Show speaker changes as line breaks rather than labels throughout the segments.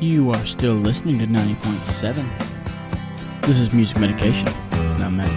You are still listening to 90.7. This is Music Medication, and I'm Matt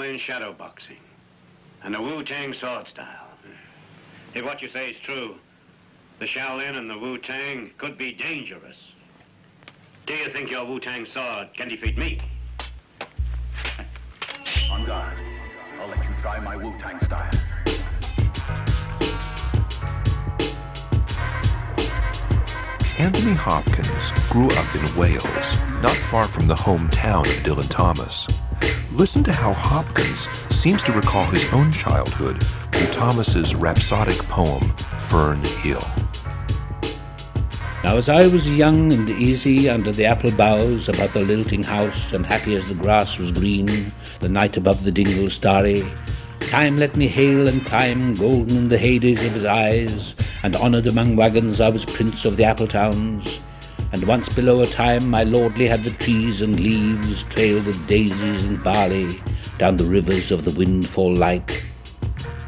Shaolin shadow boxing, and the Wu Tang sword style. If what you say is true, the Shaolin and the Wu Tang could be dangerous. Do you think your Wu Tang sword can defeat me?
On guard. I'll let you try my Wu Tang style.
Anthony Hopkins grew up in Wales, not far from the hometown of Dylan Thomas. Listen to how Hopkins seems to recall his own childhood through Thomas's rhapsodic poem, Fern Hill.
Now, as I was young and easy under the apple boughs about the lilting house, and happy as the grass was green, the night above the dingle starry, time let me hail and climb, golden in the heydays of his eyes, and honoured among wagons I was prince of the apple towns. And once below a time my lordly had the trees and leaves trailed with daisies and barley down the rivers of the windfall light.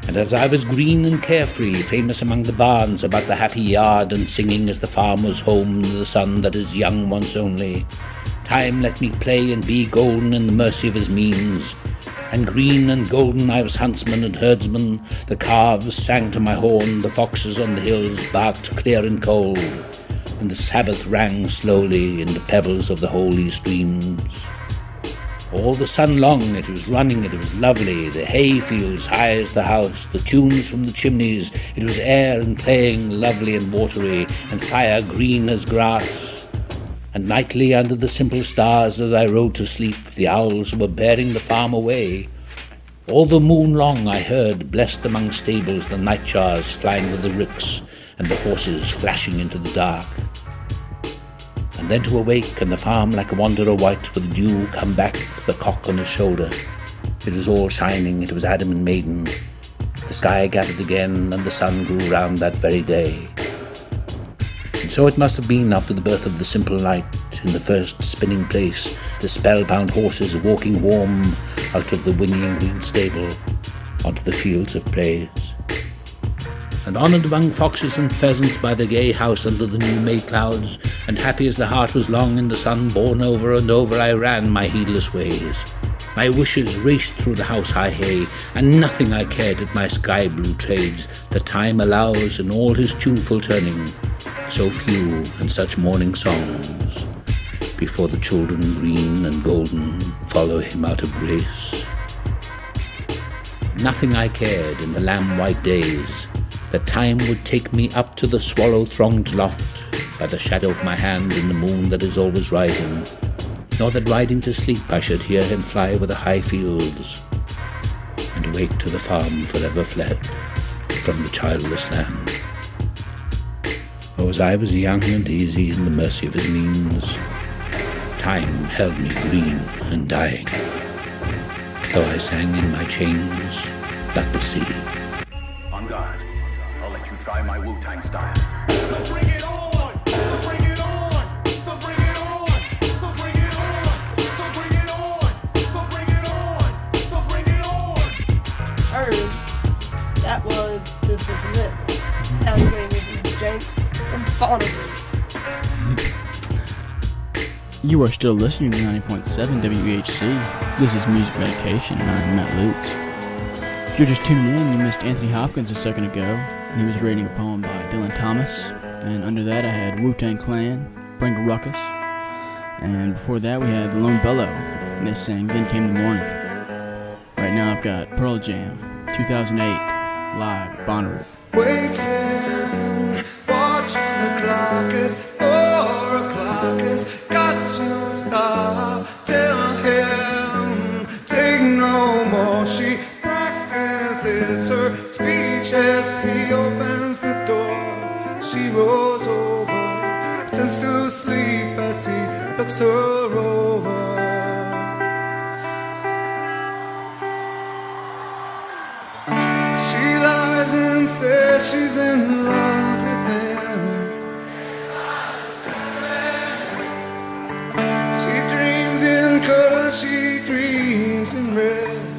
And as I was green and carefree, famous among the barns about the happy yard, and singing as the farmer's home to the son that is young once only, time let me play and be golden in the mercy of his means. And green and golden I was huntsman and herdsman, the calves sang to my horn, the foxes on the hills barked clear and cold, and the Sabbath rang slowly in the pebbles of the holy streams. All the sun long it was running, it was lovely, the hay fields high as the house, the tunes from the chimneys, it was air and playing lovely and watery, and fire green as grass. And nightly under the simple stars as I rode to sleep, the owls were bearing the farm away. All the moon long I heard, blessed among stables, the nightjars flying with the ricks, and the horses flashing into the dark and then to awake and the farm like a wanderer white with dew come back, the cock on his shoulder. It was all shining, it was Adam and Maiden. The sky gathered again, and the sun grew round that very day. And so it must have been after the birth of the simple light, in the first spinning place, the spellbound horses walking warm out of the whinnying green stable onto the fields of praise and honoured among foxes and pheasants by the gay house under the new May clouds, and happy as the heart was long in the sun, borne over and over I ran my heedless ways. My wishes raced through the house high hay, and nothing I cared at my sky blue trades that time allows in all his tuneful turning, so few and such morning songs, before the children green and golden follow him out of grace. Nothing I cared in the lamb white days, that time would take me up to the swallow thronged loft by the shadow of my hand in the moon that is always rising, nor that riding to sleep I should hear him fly with the high fields, and awake to the farm forever fled from the childless land. Oh, as I was young and easy in the mercy of his means, time held me green and dying, though I sang in my chains like the sea.
You
are still listening to 90.7 WEHC. This is Music Medication, and I'm Matt Lutz. If you're just tuning in, you missed Anthony Hopkins a second ago. He was reading a poem by Dylan Thomas, and under that I had Wu Tang Clan, Bring a Ruckus, and before that we had The Lone Bellow, and they sang Then Came the Morning. Right now I've got Pearl Jam, 2008, live at Bonnaroo.
Waiting, rolls over, pretends to sleep as he looks her over. She lies and says she's in love with him. She dreams in color, she dreams in red.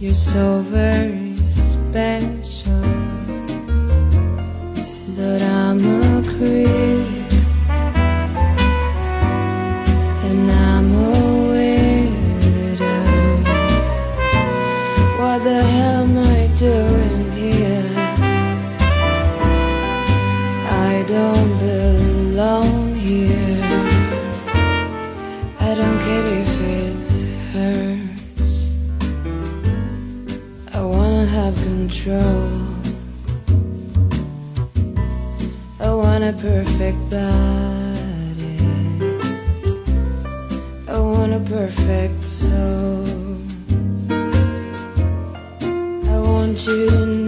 You're so
very special, but I'm a creep. perfect body. I want a perfect soul. I want you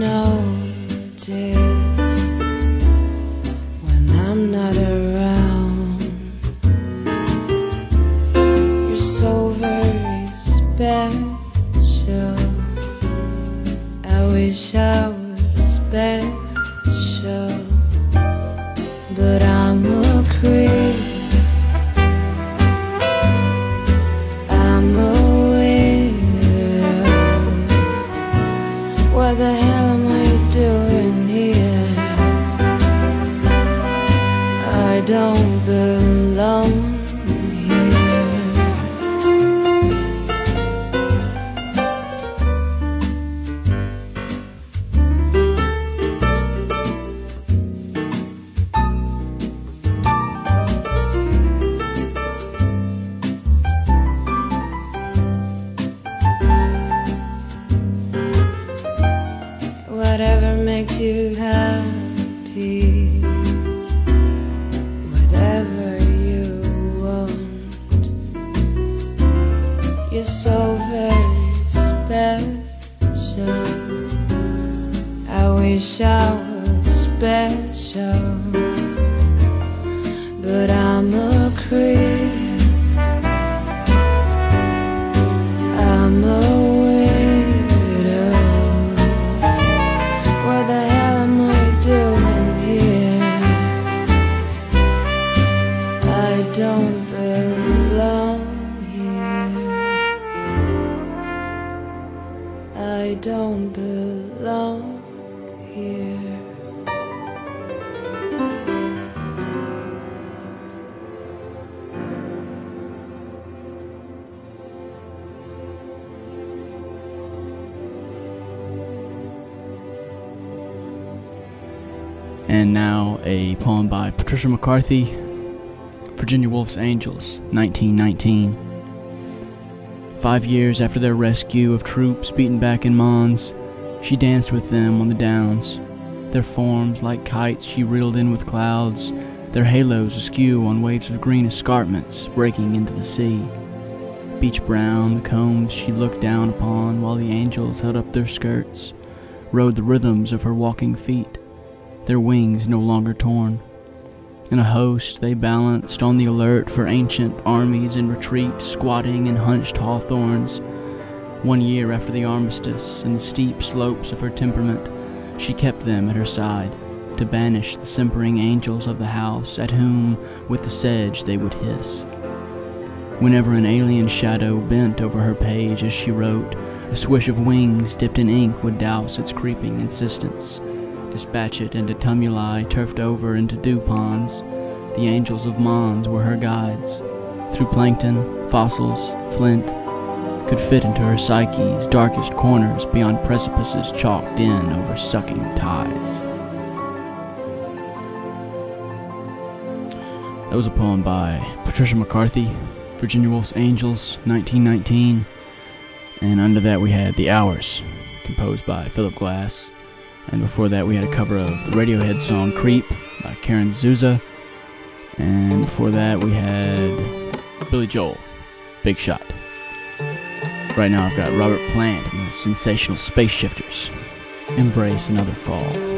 Whatever makes you happy, whatever you want, you're so very special. I wish I was special.
McCarthy, Virginia Woolf's Angels, 1919. Five years after their rescue of troops beaten back in Mons, she danced with them on the downs. Their forms like kites she reeled in with clouds, their halos askew on waves of green escarpments breaking into the sea. Beach brown, the combs she looked down upon while the angels held up their skirts, rode the rhythms of her walking feet, their wings no longer torn. In a host, they balanced on the alert for ancient armies in retreat, squatting in hunched hawthorns. One year after the armistice, in the steep slopes of her temperament, she kept them at her side to banish the simpering angels of the house, at whom, with the sedge, they would hiss. Whenever an alien shadow bent over her page as she wrote, a swish of wings dipped in ink would douse its creeping insistence, dispatch it into tumuli turfed over into dew ponds. The angels of Mons were her guides. Through plankton, fossils, flint, could fit into her psyche's darkest corners beyond precipices chalked in over sucking tides. That was a poem by Patricia McCarthy, Virginia Woolf's Angels, 1919. And under that we had The Hours, composed by Philip Glass. And before that we had a cover of the Radiohead song Creep by Karen Souza. And before that we had Billy Joel, Big Shot. Right now I've got Robert Plant and the Sensational Space Shifters. Embrace another fall.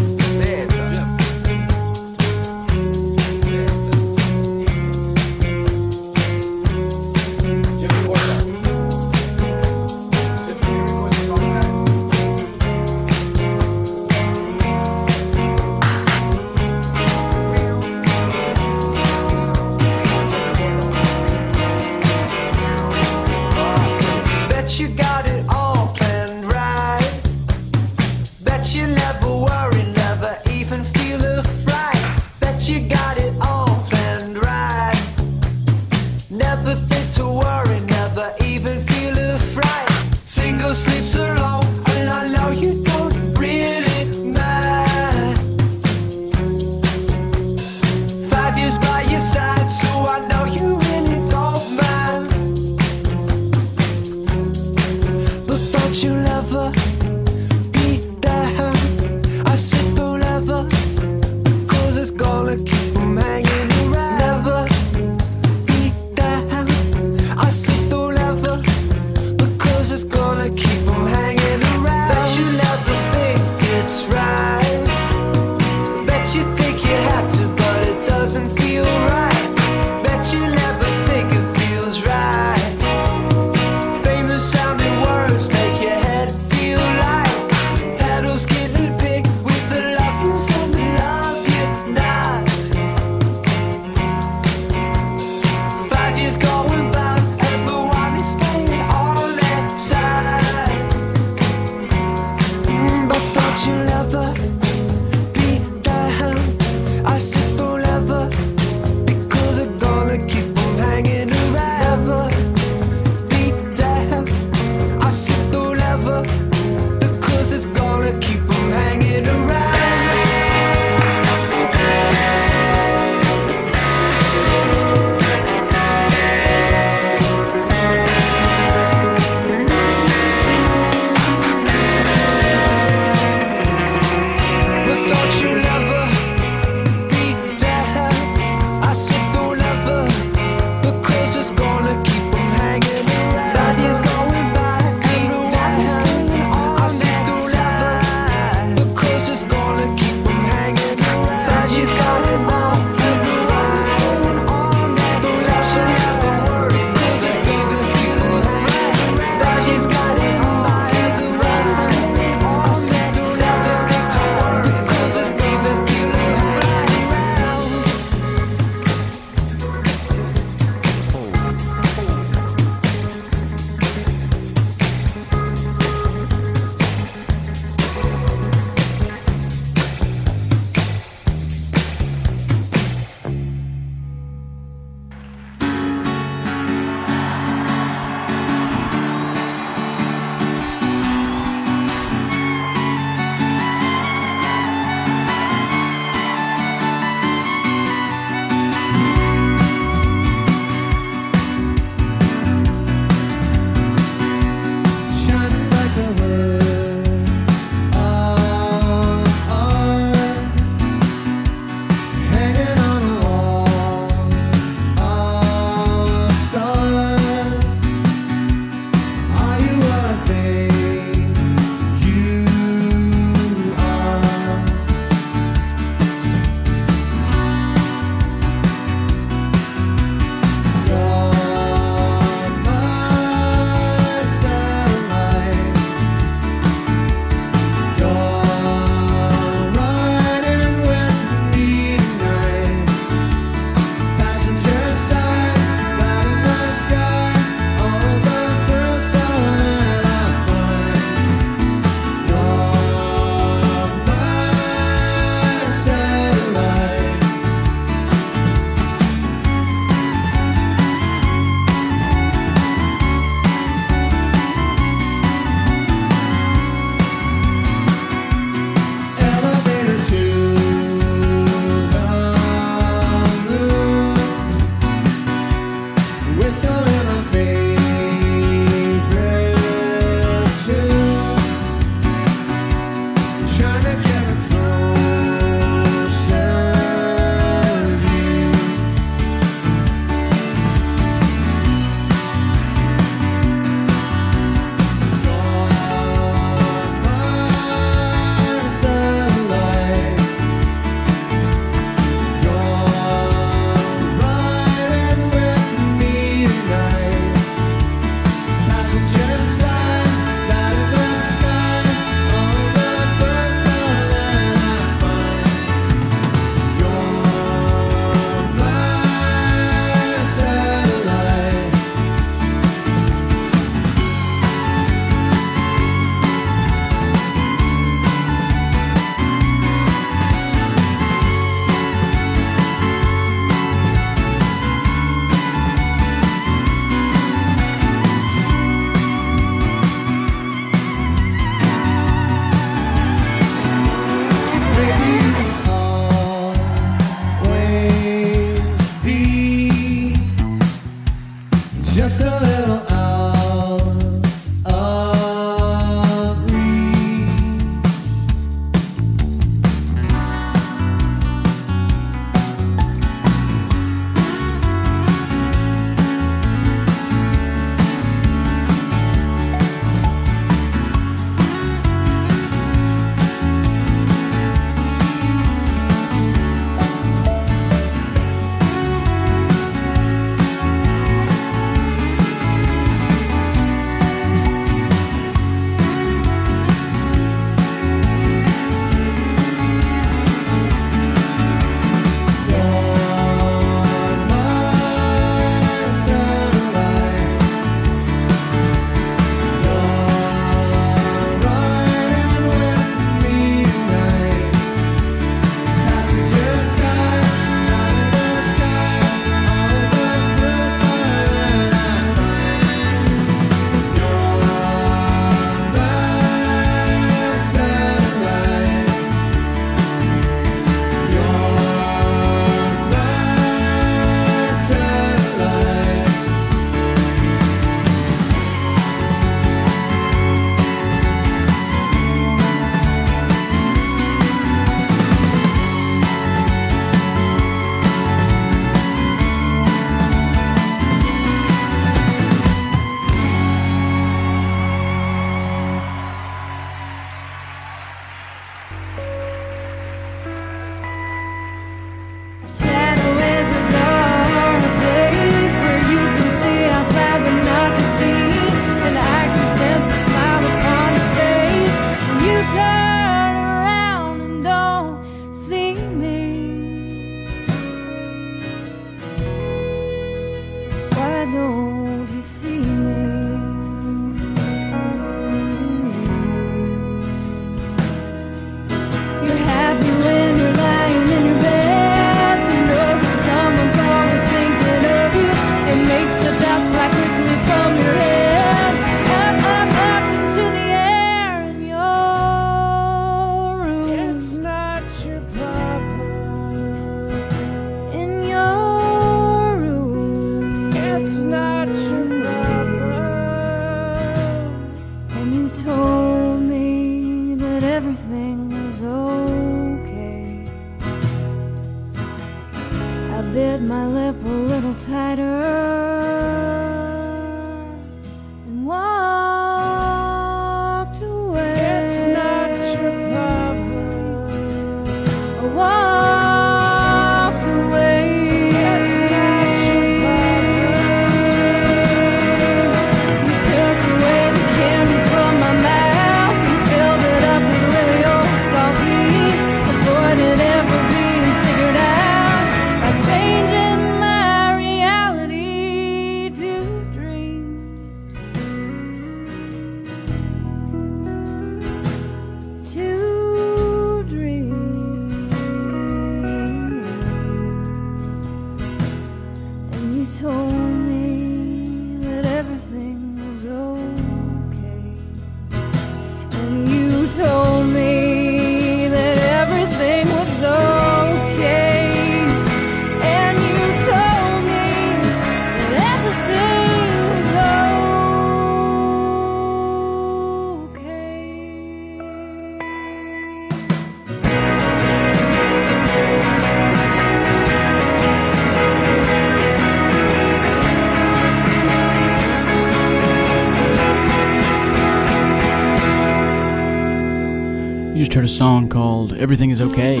A
song called Everything Is Okay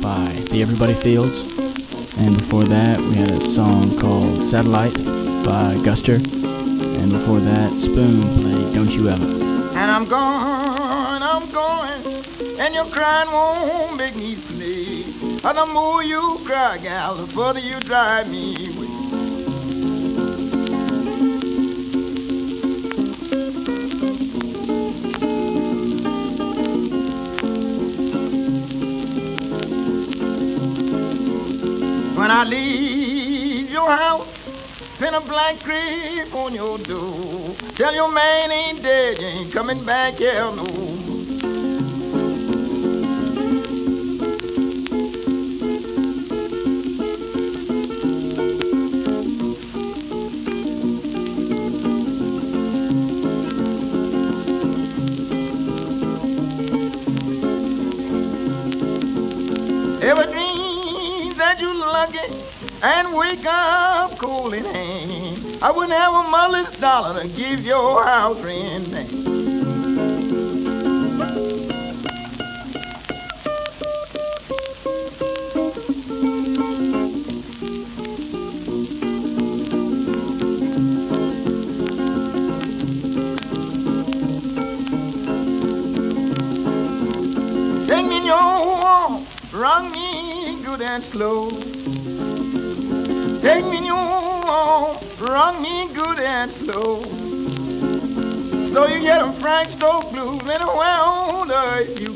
by the Everybodyfields. And before that, we had a song called Satellite by Guster. And before that, Spoon played Don't You Ever.
And I'm gone, I'm going, and your crying won't make me play. And the more you cry, gal, the further you drive me I leave your house, pin a black creep on your door. Tell your man ain't dead, you ain't coming back here no more. Lucky and wake up cold in hand? I wouldn't have a mother's dollar to give your house rent. Take me in your arms, rock me good and slow. Take me your arms, me good and slow. So you get 'em Frank Stokes blues anywhere on earth you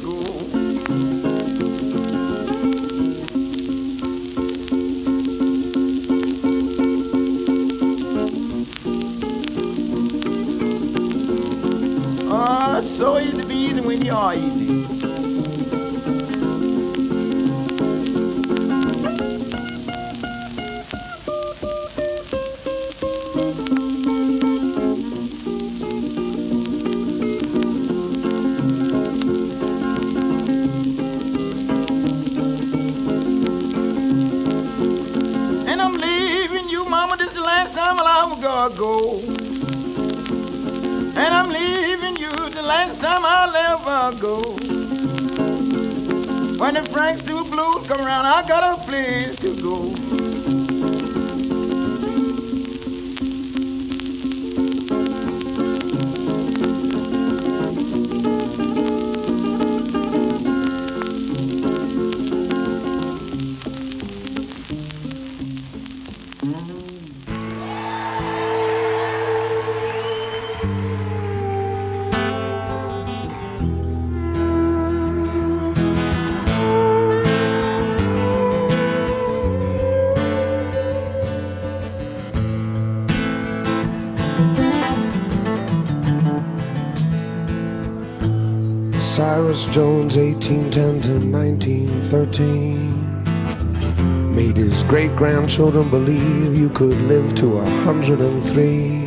Jones, 1810 to 1913, made his great grandchildren believe you could live to 103.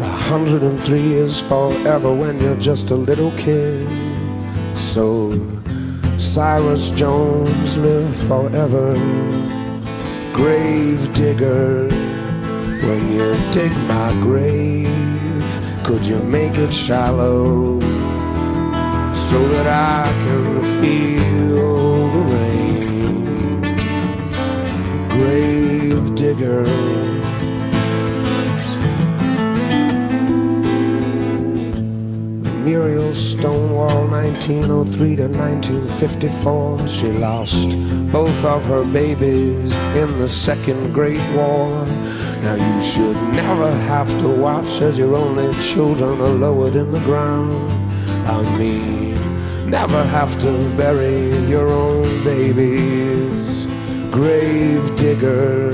103 is forever when you're just a little kid. So, Cyrus Jones lived forever. grave digger. When you dig my grave, could you make it shallow so that I can feel the rain? Grave digger. Muriel Stonewall, 1903 to 1954. She lost both of her babies in the Second Great War. Now you should never have to watch as your only children are lowered in the ground. I mean, never have to bury your own babies. Grave digger,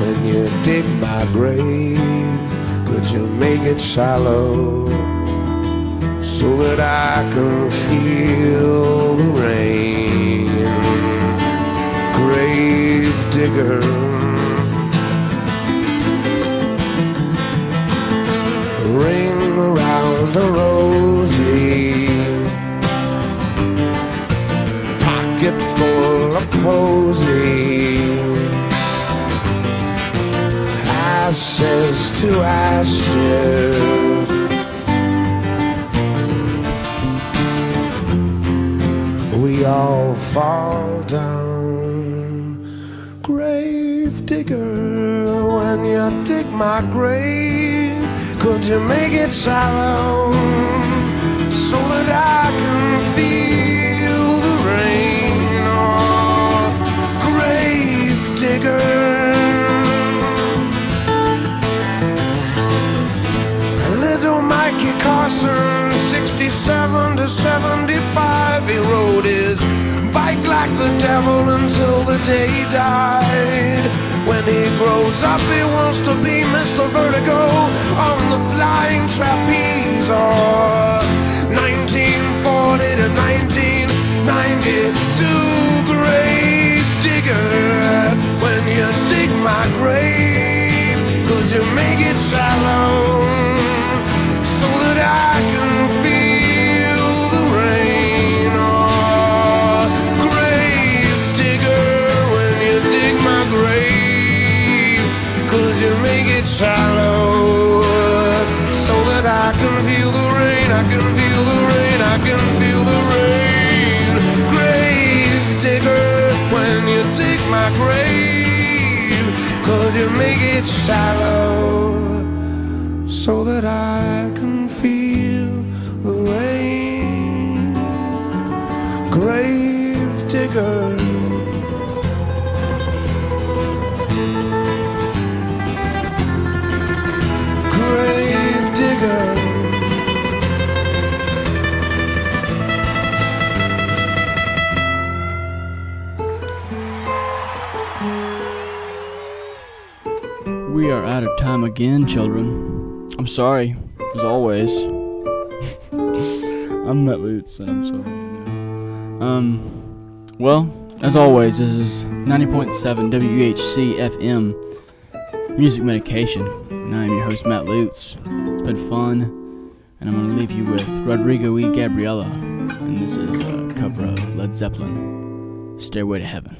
when you dig my grave, could you make it shallow? so that I can feel shallow so that I can feel the rain? Oh, grave digger. Little Mikey Carson, 67 to 75, he rode his bike like the devil until the day he died. When he grows up, he wants to be Mr. Vertigo on the flying trapeze. Or 1940 to 1992, grave digger. When you dig my grave, could you make it shallow? It shallow so that I can feel the rain? I can feel the rain. I can feel the rain. Grave digger, when you dig my grave, could you make it shallow? so that I
are out of time again, children. I'm sorry, as always. I'm Matt Lutz, and I'm sorry. Um, well, as always, this is 90.7 WHC FM Music Medication, and I am your host, Matt Lutz. It's been fun, and I'm going to leave you with Rodrigo E. Gabriela, and this is a cover of Led Zeppelin, Stairway to Heaven.